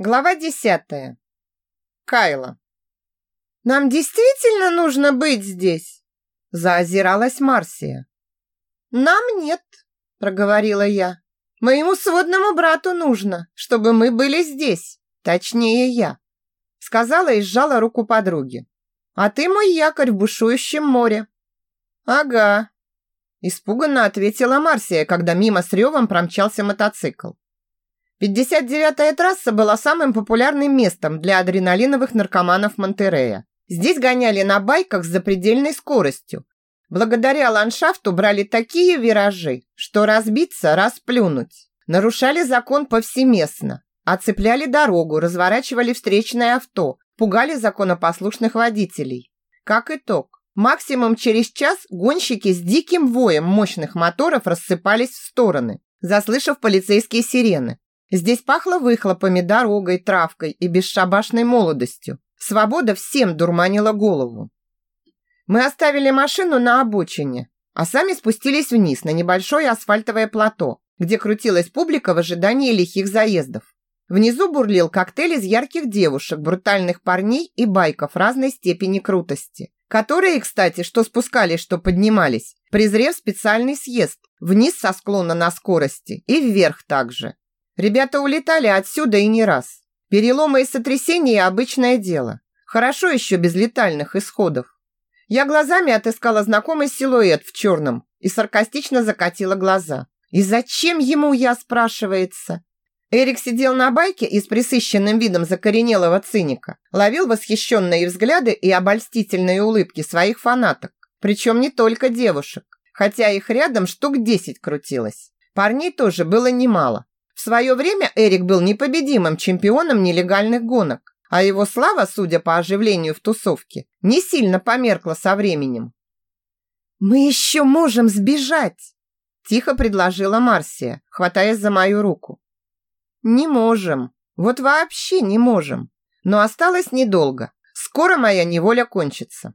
Глава десятая. Кайла. «Нам действительно нужно быть здесь?» Заозиралась Марсия. «Нам нет», проговорила я. «Моему сводному брату нужно, чтобы мы были здесь, точнее я», сказала и сжала руку подруги. «А ты мой якорь в бушующем море». «Ага», испуганно ответила Марсия, когда мимо с ревом промчался мотоцикл. 59-я трасса была самым популярным местом для адреналиновых наркоманов Монтерея. Здесь гоняли на байках с запредельной скоростью. Благодаря ландшафту брали такие виражи, что разбиться, расплюнуть. Нарушали закон повсеместно. Оцепляли дорогу, разворачивали встречное авто, пугали законопослушных водителей. Как итог, максимум через час гонщики с диким воем мощных моторов рассыпались в стороны, заслышав полицейские сирены. Здесь пахло выхлопами, дорогой, травкой и бесшабашной молодостью. Свобода всем дурманила голову. Мы оставили машину на обочине, а сами спустились вниз на небольшое асфальтовое плато, где крутилась публика в ожидании лихих заездов. Внизу бурлил коктейль из ярких девушек, брутальных парней и байков разной степени крутости, которые, кстати, что спускались, что поднимались, презрев специальный съезд, вниз со склона на скорости и вверх также. Ребята улетали отсюда и не раз. Переломы и сотрясения – обычное дело. Хорошо еще без летальных исходов. Я глазами отыскала знакомый силуэт в черном и саркастично закатила глаза. И зачем ему я, спрашивается? Эрик сидел на байке и с присыщенным видом закоренелого циника ловил восхищенные взгляды и обольстительные улыбки своих фанаток. Причем не только девушек, хотя их рядом штук десять крутилось. Парней тоже было немало. В свое время Эрик был непобедимым чемпионом нелегальных гонок, а его слава, судя по оживлению в тусовке, не сильно померкла со временем. «Мы еще можем сбежать!» Тихо предложила Марсия, хватаясь за мою руку. «Не можем. Вот вообще не можем. Но осталось недолго. Скоро моя неволя кончится».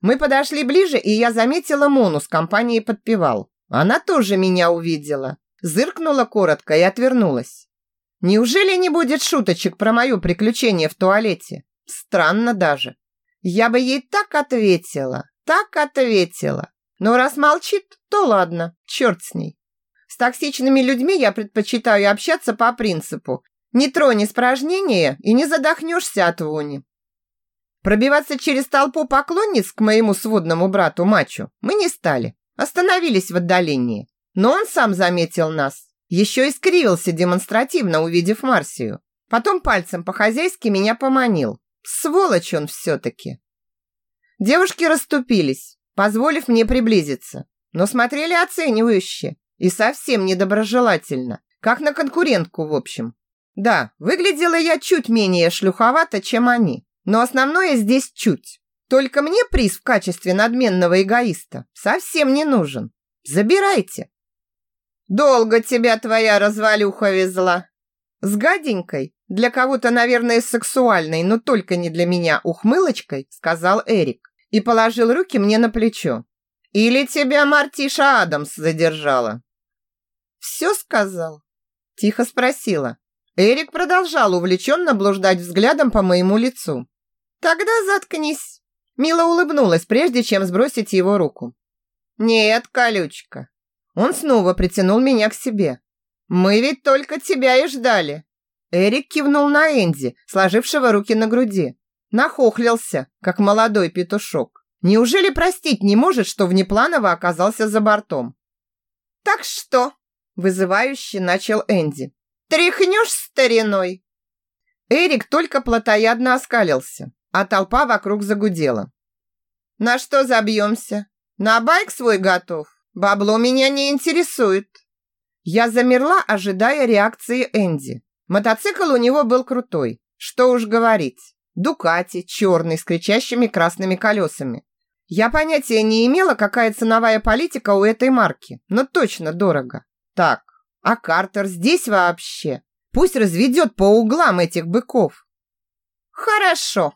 Мы подошли ближе, и я заметила Мону с компанией подпевал. Она тоже меня увидела. Зыркнула коротко и отвернулась. Неужели не будет шуточек про мое приключение в туалете? Странно даже. Я бы ей так ответила, так ответила. Но раз молчит, то ладно, черт с ней. С токсичными людьми я предпочитаю общаться по принципу «не тронь испражнения и не задохнешься от вони». Пробиваться через толпу поклонниц к моему сводному брату Мачу мы не стали, остановились в отдалении. Но он сам заметил нас. Еще и скривился демонстративно, увидев Марсию. Потом пальцем по-хозяйски меня поманил. Сволочь он все-таки. Девушки расступились, позволив мне приблизиться, но смотрели оценивающе и совсем недоброжелательно, как на конкурентку в общем. Да, выглядела я чуть менее шлюховато, чем они, но основное здесь чуть. Только мне приз в качестве надменного эгоиста совсем не нужен. Забирайте. Долго тебя твоя развалюха везла. С гаденькой, для кого-то, наверное, сексуальной, но только не для меня, ухмылочкой, сказал Эрик и положил руки мне на плечо. Или тебя Мартиша Адамс задержала? Все сказал? Тихо спросила. Эрик продолжал увлеченно блуждать взглядом по моему лицу. Тогда заткнись. Мила улыбнулась, прежде чем сбросить его руку. Нет, колючка, он снова притянул меня к себе. «Мы ведь только тебя и ждали!» Эрик кивнул на Энди, сложившего руки на груди. Нахохлился, как молодой петушок. Неужели простить не может, что внепланово оказался за бортом? «Так что?» – вызывающе начал Энди. «Тряхнешь стариной?» Эрик только плотоядно оскалился, а толпа вокруг загудела. «На что забьемся? На байк свой готов?» Бабло меня не интересует. Я замерла, ожидая реакции Энди. Мотоцикл у него был крутой. Что уж говорить. Дукати, черный, с кричащими красными колесами. Я понятия не имела, какая ценовая политика у этой марки, но точно дорого. Так, а Картер здесь вообще? Пусть разведет по углам этих быков. Хорошо,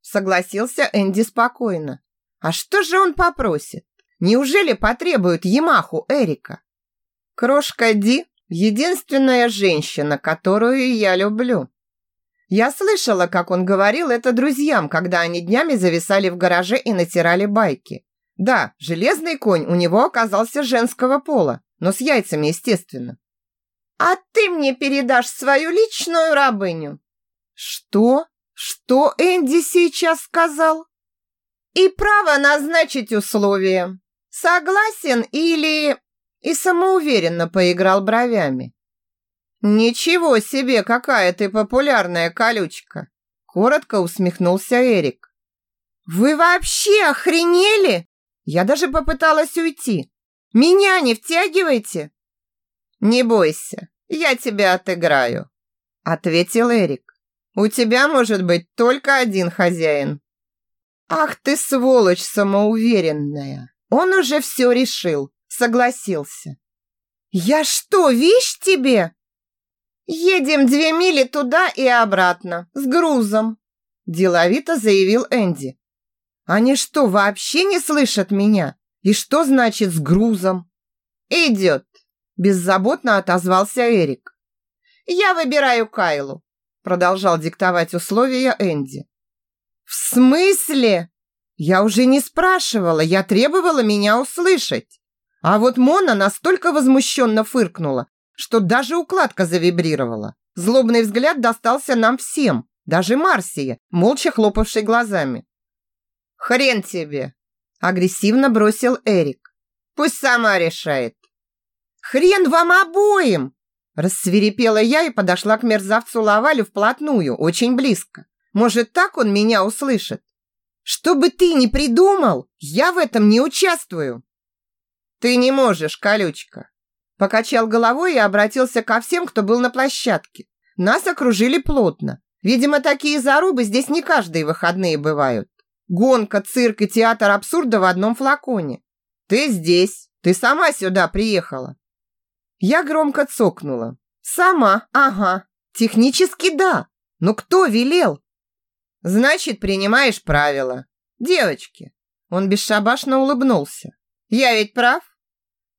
согласился Энди спокойно. А что же он попросит? Неужели потребуют Ямаху Эрика? Крошка Ди – единственная женщина, которую я люблю. Я слышала, как он говорил это друзьям, когда они днями зависали в гараже и натирали байки. Да, железный конь у него оказался женского пола, но с яйцами, естественно. «А ты мне передашь свою личную рабыню?» «Что? Что Энди сейчас сказал?» «И право назначить условия. Согласен или...» И самоуверенно поиграл бровями. «Ничего себе, какая ты популярная колючка!» Коротко усмехнулся Эрик. «Вы вообще охренели?» Я даже попыталась уйти. «Меня не втягивайте!» «Не бойся, я тебя отыграю», ответил Эрик. «У тебя может быть только один хозяин». «Ах ты сволочь самоуверенная!» Он уже все решил, согласился. «Я что, вещь тебе?» «Едем две мили туда и обратно, с грузом», деловито заявил Энди. «Они что, вообще не слышат меня? И что значит с грузом?» «Идет», беззаботно отозвался Эрик. «Я выбираю Кайлу», продолжал диктовать условия Энди. «В смысле?» Я уже не спрашивала, я требовала меня услышать. А вот Мона настолько возмущенно фыркнула, что даже укладка завибрировала. Злобный взгляд достался нам всем, даже Марсии, молча хлопавшей глазами. «Хрен тебе!» – агрессивно бросил Эрик. «Пусть сама решает». «Хрен вам обоим!» Рассверепела я и подошла к мерзавцу Лавалю вплотную, очень близко. Может, так он меня услышит? «Что бы ты ни придумал, я в этом не участвую!» «Ты не можешь, колючка!» Покачал головой и обратился ко всем, кто был на площадке. Нас окружили плотно. Видимо, такие зарубы здесь не каждые выходные бывают. Гонка, цирк и театр абсурда в одном флаконе. Ты здесь. Ты сама сюда приехала. Я громко цокнула. Сама, ага. Технически да. Но кто велел? Значит, принимаешь правила. Девочки. Он бесшабашно улыбнулся. Я ведь прав?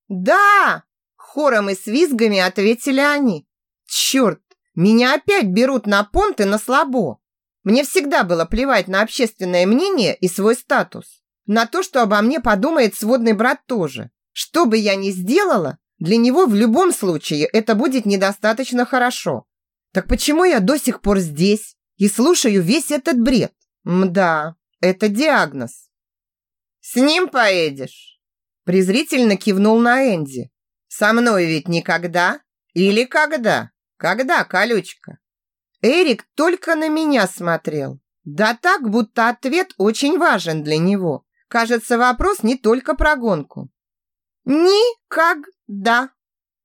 Да! Хором и с визгами ответили они. Черт, меня опять берут на понт и на слабо. Мне всегда было плевать на общественное мнение и свой статус. На то, что обо мне подумает сводный брат тоже. Что бы я ни сделала, для него в любом случае это будет недостаточно хорошо. Так почему я до сих пор здесь и слушаю весь этот бред? Мда, это диагноз. С ним поедешь? Презрительно кивнул на Энди. Со мной ведь никогда? Или когда? Когда, колючка? Эрик только на меня смотрел. Да так, будто ответ очень важен для него. Кажется, вопрос не только про гонку. Никогда.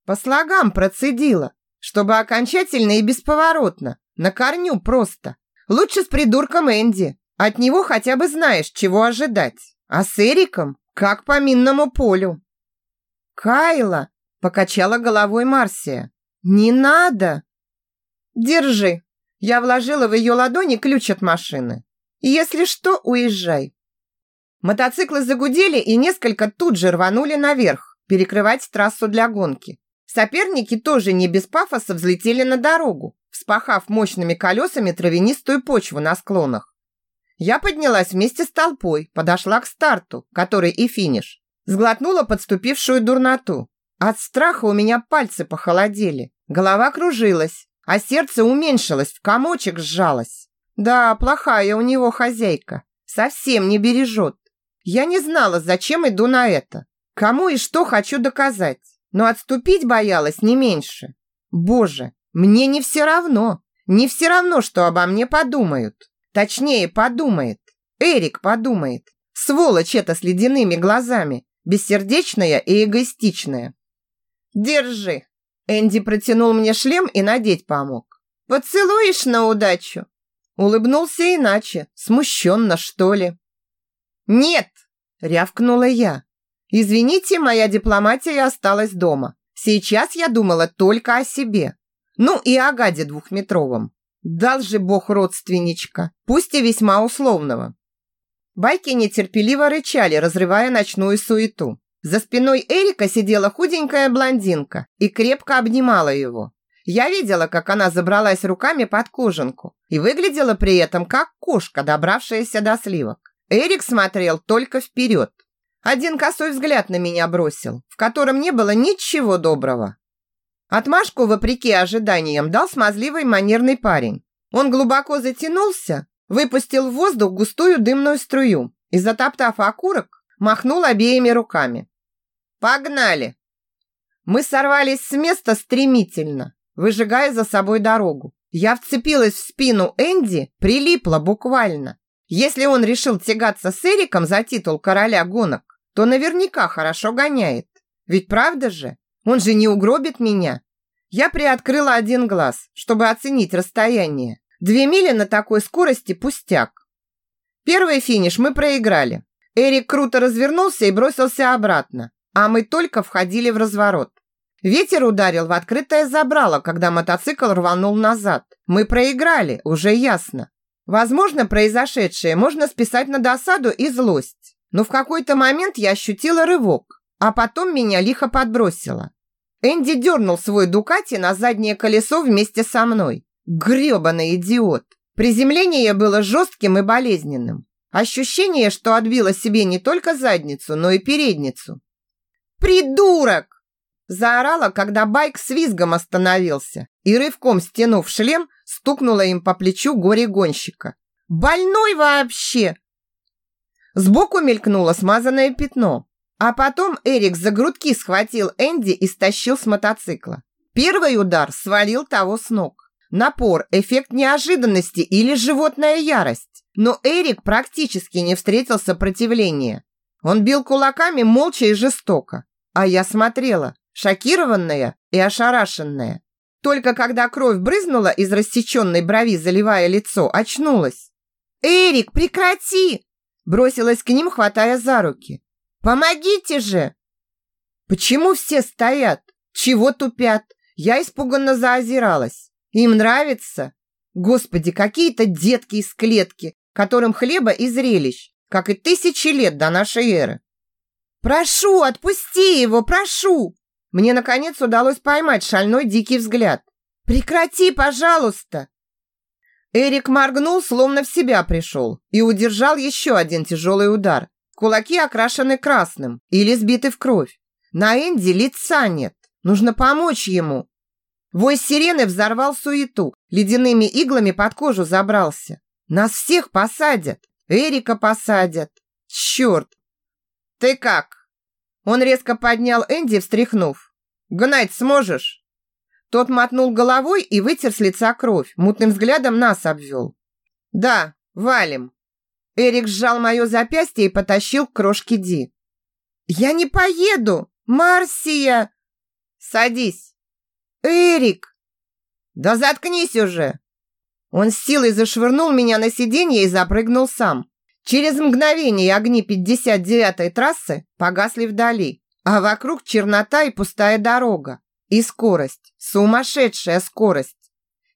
По слогам процедила, чтобы окончательно и бесповоротно, на корню просто. Лучше с придурком Энди. От него хотя бы знаешь, чего ожидать. А с Эриком как по минному полю. Кайла, Покачала головой Марсия. «Не надо!» «Держи!» Я вложила в ее ладони ключ от машины. «Если что, уезжай!» Мотоциклы загудели и несколько тут же рванули наверх, перекрывать трассу для гонки. Соперники тоже не без пафоса взлетели на дорогу, вспахав мощными колесами травянистую почву на склонах. Я поднялась вместе с толпой, подошла к старту, который и финиш. Сглотнула подступившую дурноту. От страха у меня пальцы похолодели, голова кружилась, а сердце уменьшилось, в комочек сжалось. Да, плохая у него хозяйка, совсем не бережет. Я не знала, зачем иду на это, кому и что хочу доказать, но отступить боялась не меньше. Боже, мне не все равно, не все равно, что обо мне подумают. Точнее, подумает. Эрик подумает. Сволочь это с ледяными глазами, бессердечная и эгоистичная. Держи. Энди протянул мне шлем и надеть помог. Поцелуешь на удачу? Улыбнулся иначе, смущенно, что ли. Нет, рявкнула я. Извините, моя дипломатия осталась дома. Сейчас я думала только о себе. Ну и о гаде двухметровом. Дал же бог родственничка, пусть и весьма условного. Байки нетерпеливо рычали, разрывая ночную суету. За спиной Эрика сидела худенькая блондинка и крепко обнимала его. Я видела, как она забралась руками под кожанку и выглядела при этом как кошка, добравшаяся до сливок. Эрик смотрел только вперед. Один косой взгляд на меня бросил, в котором не было ничего доброго. Отмашку, вопреки ожиданиям, дал смазливый манерный парень. Он глубоко затянулся, выпустил в воздух густую дымную струю и, затоптав окурок, махнул обеими руками. «Погнали!» Мы сорвались с места стремительно, выжигая за собой дорогу. Я вцепилась в спину Энди, прилипла буквально. Если он решил тягаться с Эриком за титул короля гонок, то наверняка хорошо гоняет. Ведь правда же? Он же не угробит меня. Я приоткрыла один глаз, чтобы оценить расстояние. Две мили на такой скорости пустяк. Первый финиш мы проиграли. Эрик круто развернулся и бросился обратно, а мы только входили в разворот. Ветер ударил в открытое забрало, когда мотоцикл рванул назад. Мы проиграли, уже ясно. Возможно, произошедшее можно списать на досаду и злость. Но в какой-то момент я ощутила рывок, а потом меня лихо подбросило. Энди дернул свой Дукати на заднее колесо вместе со мной. Гребаный идиот. Приземление было жестким и болезненным. Ощущение, что отбило себе не только задницу, но и передницу. «Придурок!» Заорала, когда байк с визгом остановился и рывком стянув шлем, стукнула им по плечу горе-гонщика. «Больной вообще!» Сбоку мелькнуло смазанное пятно, а потом Эрик за грудки схватил Энди и стащил с мотоцикла. Первый удар свалил того с ног. Напор, эффект неожиданности или животная ярость. Но Эрик практически не встретил сопротивления. Он бил кулаками молча и жестоко. А я смотрела, шокированная и ошарашенная. Только когда кровь брызнула из рассеченной брови, заливая лицо, очнулась. «Эрик, прекрати!» Бросилась к ним, хватая за руки. «Помогите же!» «Почему все стоят? Чего тупят?» Я испуганно заозиралась. «Им нравится?» Господи, какие-то детки из клетки, которым хлеба и зрелищ, как и тысячи лет до нашей эры. «Прошу, отпусти его, прошу!» Мне, наконец, удалось поймать шальной дикий взгляд. «Прекрати, пожалуйста!» Эрик моргнул, словно в себя пришел, и удержал еще один тяжелый удар. Кулаки окрашены красным или сбиты в кровь. На Энди лица нет. Нужно помочь ему. Вой сирены взорвал суету, ледяными иглами под кожу забрался. Нас всех посадят. Эрика посадят. Черт! Ты как? Он резко поднял Энди, встряхнув. «Гнать сможешь?» Тот мотнул головой и вытер с лица кровь, мутным взглядом нас обвел. «Да, валим». Эрик сжал мое запястье и потащил к крошке Ди. «Я не поеду! Марсия!» «Садись!» «Эрик!» «Да заткнись уже!» Он с силой зашвырнул меня на сиденье и запрыгнул сам. Через мгновение огни 59-й трассы погасли вдали, а вокруг чернота и пустая дорога. И скорость, сумасшедшая скорость.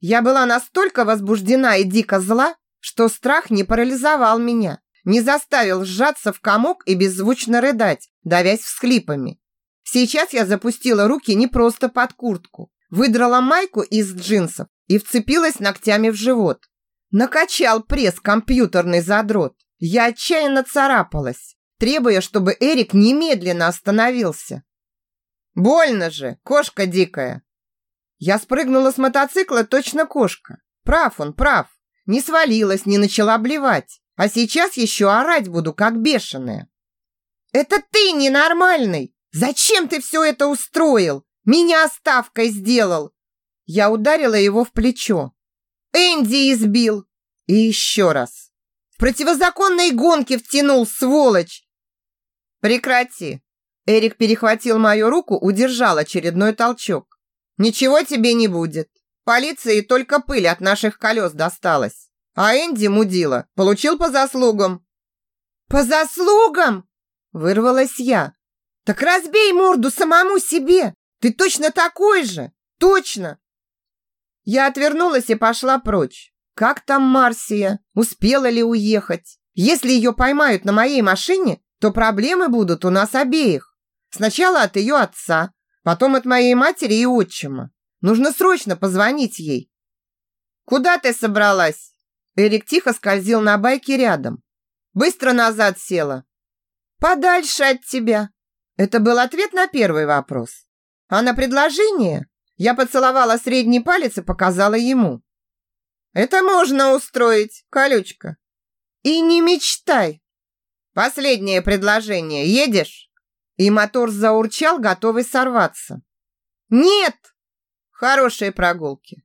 Я была настолько возбуждена и дико зла, что страх не парализовал меня, не заставил сжаться в комок и беззвучно рыдать, давясь всхлипами. Сейчас я запустила руки не просто под куртку, выдрала майку из джинсов и вцепилась ногтями в живот. Накачал пресс компьютерный задрот. Я отчаянно царапалась, требуя, чтобы Эрик немедленно остановился. «Больно же, кошка дикая!» Я спрыгнула с мотоцикла точно кошка. Прав он, прав. Не свалилась, не начала блевать. А сейчас еще орать буду, как бешеная. «Это ты ненормальный! Зачем ты все это устроил? Меня оставкой сделал!» Я ударила его в плечо. «Энди избил!» И еще раз. В противозаконной гонке втянул, сволочь!» «Прекрати!» Эрик перехватил мою руку, удержал очередной толчок. «Ничего тебе не будет. Полиции только пыль от наших колес досталась. А Энди мудила, получил по заслугам». «По заслугам?» Вырвалась я. «Так разбей морду самому себе! Ты точно такой же! Точно!» Я отвернулась и пошла прочь. Как там Марсия? Успела ли уехать? Если ее поймают на моей машине, то проблемы будут у нас обеих. Сначала от ее отца, потом от моей матери и отчима. Нужно срочно позвонить ей. Куда ты собралась? Эрик тихо скользил на байке рядом. Быстро назад села. Подальше от тебя. Это был ответ на первый вопрос. А на предложение я поцеловала средний палец и показала ему. Это можно устроить, колючка. И не мечтай. Последнее предложение. Едешь? И мотор заурчал, готовый сорваться. Нет! Хорошие прогулки.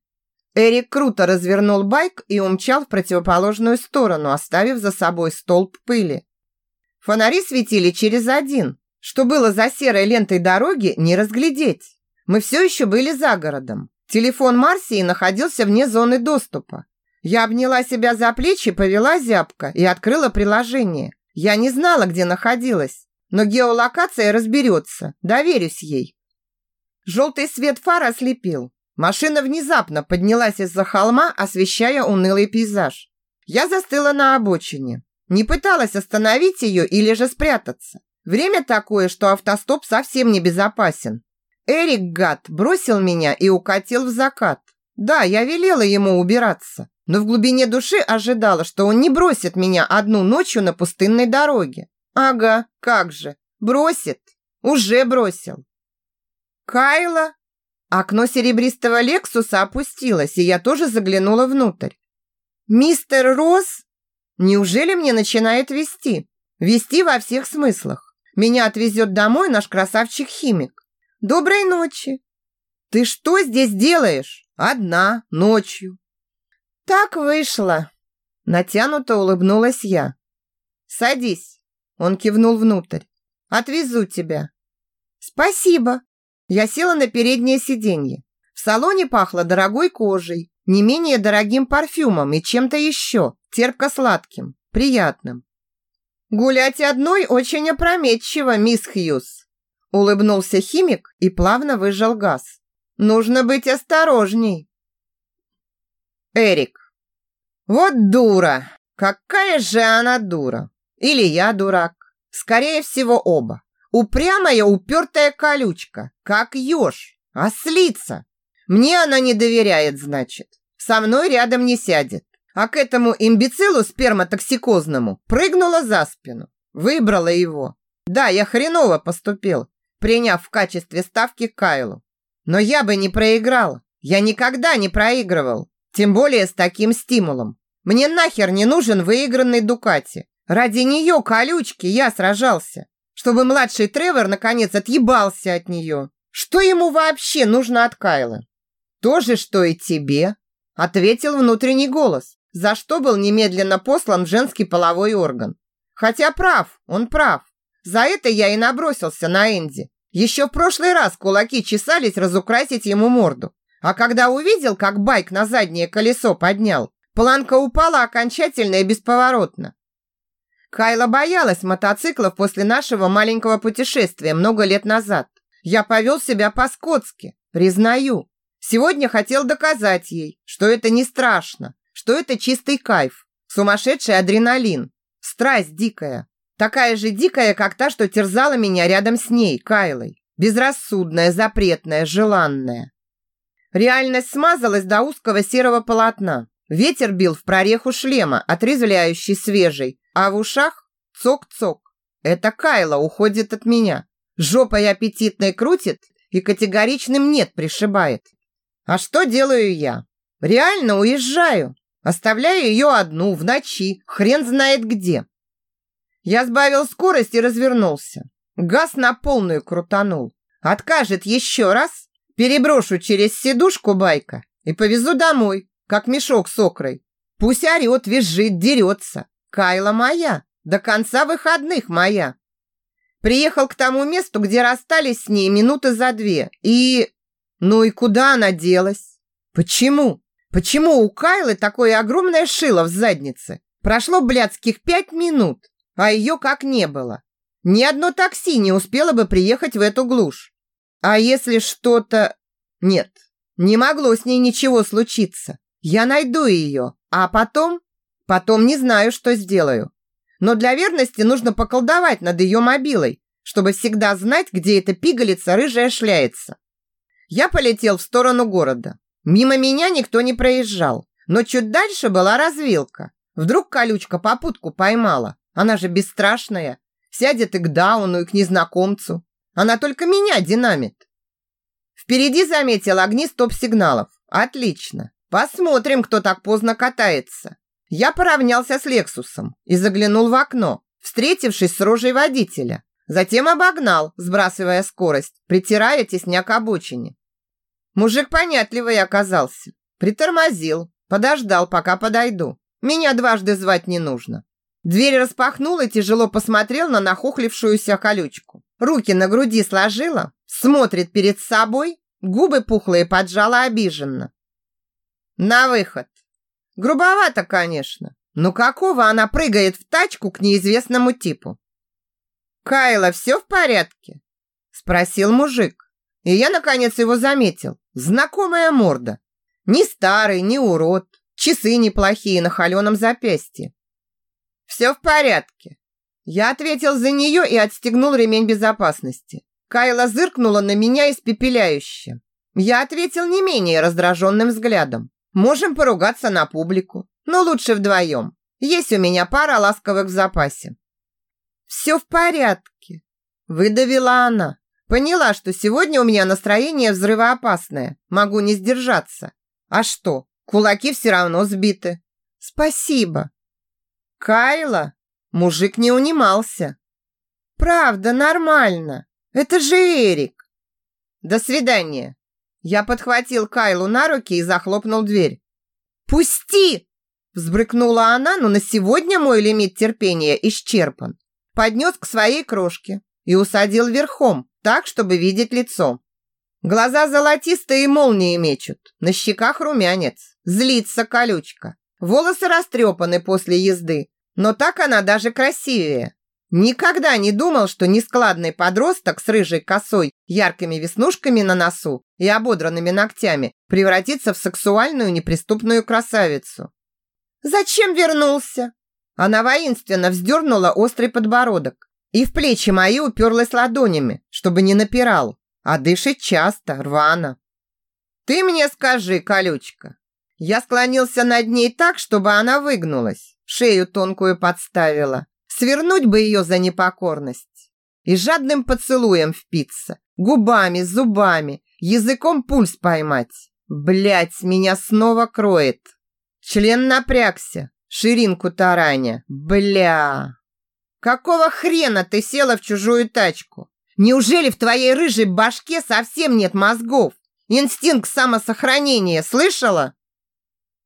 Эрик круто развернул байк и умчал в противоположную сторону, оставив за собой столб пыли. Фонари светили через один. Что было за серой лентой дороги, не разглядеть. Мы все еще были за городом. Телефон Марсии находился вне зоны доступа. Я обняла себя за плечи, повела зябко и открыла приложение. Я не знала, где находилась, но геолокация разберется, доверюсь ей. Желтый свет фар ослепил. Машина внезапно поднялась из-за холма, освещая унылый пейзаж. Я застыла на обочине. Не пыталась остановить ее или же спрятаться. Время такое, что автостоп совсем не безопасен. Эрик, гад, бросил меня и укатил в закат. Да, я велела ему убираться, но в глубине души ожидала, что он не бросит меня одну ночью на пустынной дороге. Ага, как же, бросит, уже бросил. Кайла? Окно серебристого Лексуса опустилось, и я тоже заглянула внутрь. Мистер Росс? Неужели мне начинает вести? Вести во всех смыслах. Меня отвезет домой наш красавчик-химик. Доброй ночи. Ты что здесь делаешь? Одна, ночью. Так вышло. Натянуто улыбнулась я. Садись. Он кивнул внутрь. Отвезу тебя. Спасибо. Я села на переднее сиденье. В салоне пахло дорогой кожей, не менее дорогим парфюмом и чем-то еще, терпко-сладким, приятным. «Гулять одной очень опрометчиво, мисс Хьюз», улыбнулся химик и плавно выжал газ. «Нужно быть осторожней». Эрик. «Вот дура! Какая же она дура! Или я дурак? Скорее всего, оба. Упрямая, упертая колючка, как еж, ослица. Мне она не доверяет, значит. Со мной рядом не сядет а к этому имбецилу сперматоксикозному прыгнула за спину. Выбрала его. Да, я хреново поступил, приняв в качестве ставки Кайлу. Но я бы не проиграл. Я никогда не проигрывал. Тем более с таким стимулом. Мне нахер не нужен выигранный Дукати. Ради нее, колючки, я сражался. Чтобы младший Тревор наконец отъебался от нее. Что ему вообще нужно от Кайлы? То же, что и тебе, ответил внутренний голос за что был немедленно послан женский половой орган. Хотя прав, он прав. За это я и набросился на Энди. Еще в прошлый раз кулаки чесались разукрасить ему морду. А когда увидел, как байк на заднее колесо поднял, планка упала окончательно и бесповоротно. Кайла боялась мотоциклов после нашего маленького путешествия много лет назад. Я повел себя по-скотски, признаю. Сегодня хотел доказать ей, что это не страшно, что это чистый кайф, сумасшедший адреналин, страсть дикая. Такая же дикая, как та, что терзала меня рядом с ней, Кайлой. Безрассудная, запретная, желанная. Реальность смазалась до узкого серого полотна. Ветер бил в прореху шлема, отрезвляющий свежий, а в ушах цок-цок. Это Кайла уходит от меня. Жопой аппетитной крутит и категоричным «нет» пришибает. А что делаю я? Реально уезжаю. Оставляю ее одну в ночи, хрен знает где. Я сбавил скорость и развернулся. Газ на полную крутанул. Откажет еще раз, переброшу через сидушку байка и повезу домой, как мешок с окрой. Пусть орет, визжит, дерется. Кайла моя, до конца выходных моя. Приехал к тому месту, где расстались с ней минуты за две. И... Ну и куда она делась? Почему? Почему у Кайлы такое огромное шило в заднице? Прошло блядских пять минут, а ее как не было. Ни одно такси не успело бы приехать в эту глушь. А если что-то... Нет, не могло с ней ничего случиться. Я найду ее, а потом... Потом не знаю, что сделаю. Но для верности нужно поколдовать над ее мобилой, чтобы всегда знать, где эта пигалица рыжая шляется. Я полетел в сторону города. Мимо меня никто не проезжал, но чуть дальше была развилка. Вдруг колючка попутку поймала. Она же бесстрашная. Сядет и к Дауну, и к незнакомцу. Она только меня динамит. Впереди заметил огни стоп-сигналов. Отлично. Посмотрим, кто так поздно катается. Я поравнялся с Лексусом и заглянул в окно, встретившись с рожей водителя. Затем обогнал, сбрасывая скорость, притирая тесня к обочине. Мужик понятливый оказался. Притормозил, подождал, пока подойду. Меня дважды звать не нужно. Дверь распахнул и тяжело посмотрел на нахохлившуюся колючку. Руки на груди сложила, смотрит перед собой, губы пухлые поджала обиженно. На выход. Грубовато, конечно, но какого она прыгает в тачку к неизвестному типу? «Кайла, все в порядке?» Спросил мужик. И я, наконец, его заметил. Знакомая морда. Ни старый, ни урод. Часы неплохие на холеном запястье. «Все в порядке». Я ответил за нее и отстегнул ремень безопасности. Кайла зыркнула на меня испепеляюще. Я ответил не менее раздраженным взглядом. Можем поругаться на публику, но лучше вдвоем. Есть у меня пара ласковых в запасе. «Все в порядке», – выдавила она. Поняла, что сегодня у меня настроение взрывоопасное. Могу не сдержаться. А что, кулаки все равно сбиты. Спасибо. Кайла, мужик не унимался. Правда, нормально. Это же Эрик. До свидания. Я подхватил Кайлу на руки и захлопнул дверь. «Пусти!» Взбрыкнула она, но на сегодня мой лимит терпения исчерпан поднес к своей крошке и усадил верхом, так, чтобы видеть лицо. Глаза золотистые молнии мечут, на щеках румянец, злится колючка. Волосы растрепаны после езды, но так она даже красивее. Никогда не думал, что нескладный подросток с рыжей косой, яркими веснушками на носу и ободранными ногтями превратится в сексуальную неприступную красавицу. «Зачем вернулся?» Она воинственно вздернула острый подбородок и в плечи мои уперлась ладонями, чтобы не напирал, а дышит часто, рвано. «Ты мне скажи, колючка!» Я склонился над ней так, чтобы она выгнулась, шею тонкую подставила. Свернуть бы ее за непокорность. И жадным поцелуем впиться, губами, зубами, языком пульс поймать. Блять, меня снова кроет. Член напрягся, ширинку тараня. Бля! Какого хрена ты села в чужую тачку? Неужели в твоей рыжей башке совсем нет мозгов? Инстинкт самосохранения, слышала?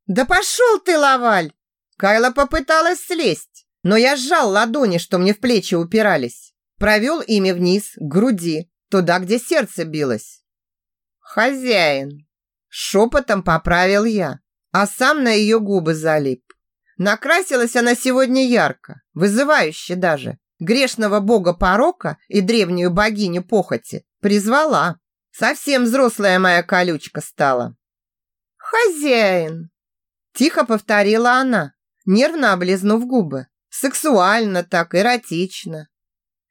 Да пошел ты, Лаваль! Кайла попыталась слезть, но я сжал ладони, что мне в плечи упирались. Провел ими вниз, к груди, туда, где сердце билось. Хозяин. Шепотом поправил я, а сам на ее губы залип. Накрасилась она сегодня ярко, вызывающе даже. Грешного бога порока и древнюю богиню похоти призвала. Совсем взрослая моя колючка стала. «Хозяин!» Тихо повторила она, нервно облизнув губы. Сексуально так, эротично.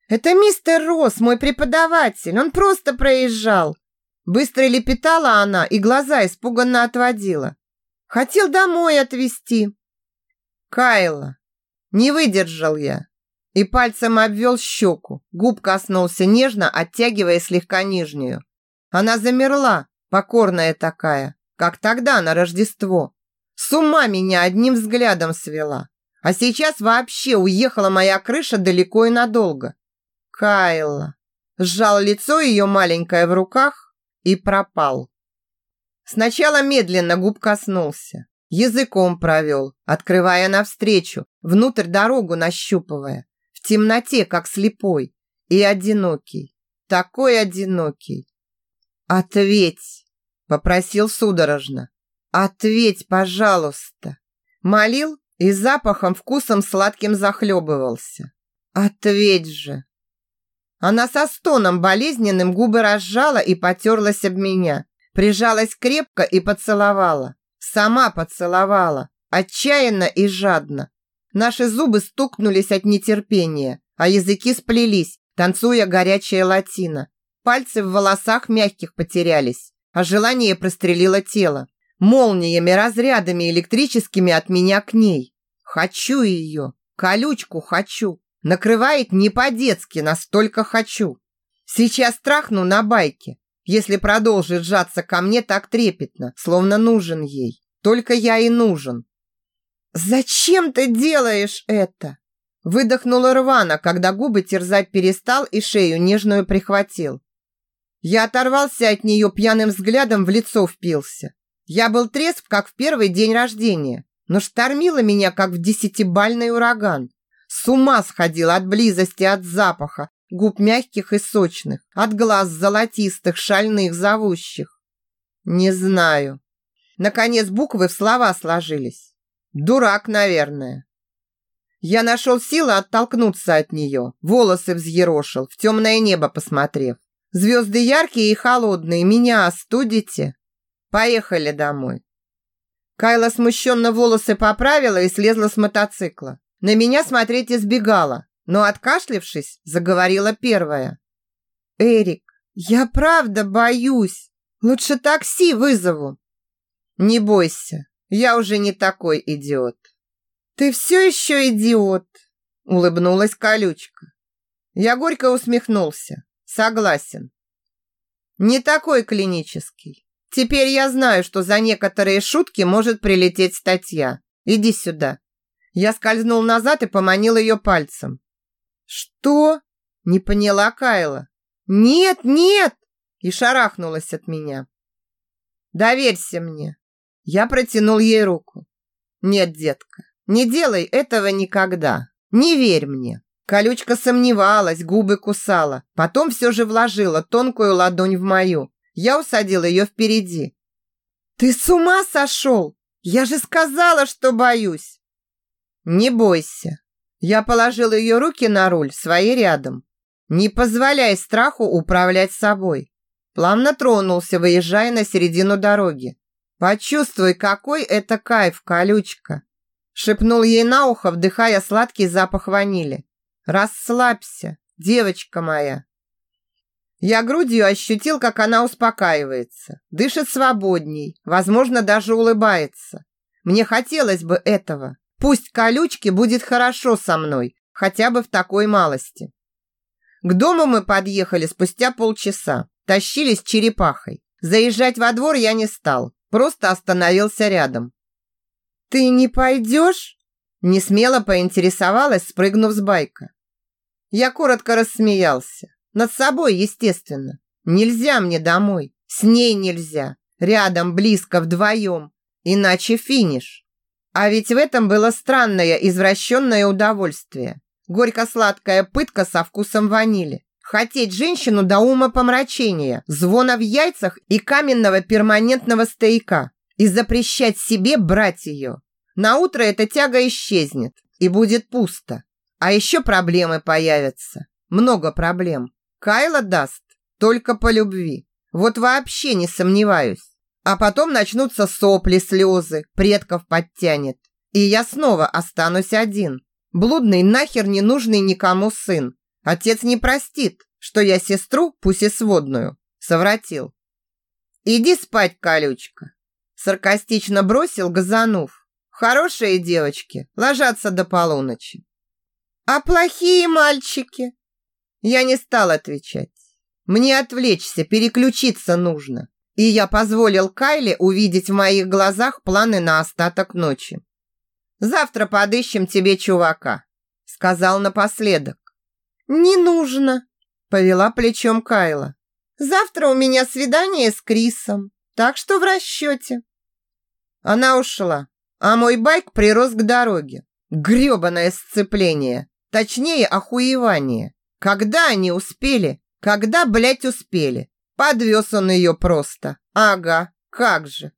«Это мистер Росс, мой преподаватель, он просто проезжал!» Быстро лепетала она и глаза испуганно отводила. «Хотел домой отвезти, Кайла. Не выдержал я. И пальцем обвел щеку. Губ коснулся нежно, оттягивая слегка нижнюю. Она замерла, покорная такая, как тогда на Рождество. С ума меня одним взглядом свела. А сейчас вообще уехала моя крыша далеко и надолго. Кайла. Сжал лицо ее маленькое в руках и пропал. Сначала медленно губ коснулся. Языком провел, открывая навстречу, внутрь дорогу нащупывая. В темноте, как слепой. И одинокий. Такой одинокий. «Ответь!» – попросил судорожно. «Ответь, пожалуйста!» Молил и запахом, вкусом сладким захлебывался. «Ответь же!» Она со стоном болезненным губы разжала и потерлась об меня. Прижалась крепко и поцеловала. Сама поцеловала, отчаянно и жадно. Наши зубы стукнулись от нетерпения, а языки сплелись, танцуя горячая латина. Пальцы в волосах мягких потерялись. а желание прострелило тело. Молниями, разрядами электрическими от меня к ней. Хочу ее, колючку хочу. Накрывает не по-детски, настолько хочу. Сейчас трахну на байке, если продолжит сжаться ко мне так трепетно, словно нужен ей. Только я и нужен. «Зачем ты делаешь это?» Выдохнула рвано, когда губы терзать перестал и шею нежную прихватил. Я оторвался от нее пьяным взглядом в лицо впился. Я был трезв, как в первый день рождения, но штормило меня, как в десятибальный ураган. С ума сходил от близости, от запаха, губ мягких и сочных, от глаз золотистых, шальных, зовущих. Не знаю. Наконец буквы в слова сложились. Дурак, наверное. Я нашел силы оттолкнуться от нее, волосы взъерошил, в темное небо посмотрев. Звезды яркие и холодные, меня остудите? Поехали домой. Кайла смущенно волосы поправила и слезла с мотоцикла. На меня смотреть избегала, но, откашлившись, заговорила первая. «Эрик, я правда боюсь. Лучше такси вызову». «Не бойся, я уже не такой идиот». «Ты все еще идиот!» – улыбнулась колючка. Я горько усмехнулся. Согласен. Не такой клинический. Теперь я знаю, что за некоторые шутки может прилететь статья. Иди сюда. Я скользнул назад и поманил ее пальцем. Что? Не поняла Кайла. Нет, нет! И шарахнулась от меня. Доверься мне. Я протянул ей руку. Нет, детка, не делай этого никогда. Не верь мне. Колючка сомневалась, губы кусала. Потом все же вложила тонкую ладонь в мою. Я усадил ее впереди. «Ты с ума сошел? Я же сказала, что боюсь!» «Не бойся». Я положил ее руки на руль, свои рядом. Не позволяй страху управлять собой. Плавно тронулся, выезжая на середину дороги. Почувствуй, какой это кайф, колючка. Шепнул ей на ухо, вдыхая сладкий запах ванили. Расслабься, девочка моя. Я грудью ощутил, как она успокаивается, дышит свободней, возможно, даже улыбается. Мне хотелось бы этого. Пусть колючке будет хорошо со мной, хотя бы в такой малости. К дому мы подъехали спустя полчаса, тащились черепахой. Заезжать во двор я не стал, просто остановился рядом. «Ты не пойдешь?» Не смело поинтересовалась, спрыгнув с байка. Я коротко рассмеялся. Над собой, естественно. Нельзя мне домой. С ней нельзя. Рядом, близко, вдвоем. Иначе финиш. А ведь в этом было странное извращенное удовольствие. Горько-сладкая пытка со вкусом ванили. Хотеть женщину до ума помрачения, звона в яйцах и каменного перманентного стояка. И запрещать себе брать ее. На утро эта тяга исчезнет и будет пусто. А еще проблемы появятся. Много проблем. Кайла даст только по любви. Вот вообще не сомневаюсь. А потом начнутся сопли, слезы, предков подтянет. И я снова останусь один. Блудный, нахер не нужный никому сын. Отец не простит, что я сестру, пусть и сводную, совратил. «Иди спать, колючка!» Саркастично бросил, газанув. «Хорошие девочки ложатся до полуночи». «А плохие мальчики?» Я не стал отвечать. Мне отвлечься, переключиться нужно и я позволил Кайле увидеть в моих глазах планы на остаток ночи. «Завтра подыщем тебе чувака», — сказал напоследок. «Не нужно», — повела плечом Кайла. «Завтра у меня свидание с Крисом, так что в расчете». Она ушла, а мой байк прирос к дороге. Гребаное сцепление, точнее охуевание. Когда они успели? Когда, блядь, успели? Подвез он ее просто. Ага, как же.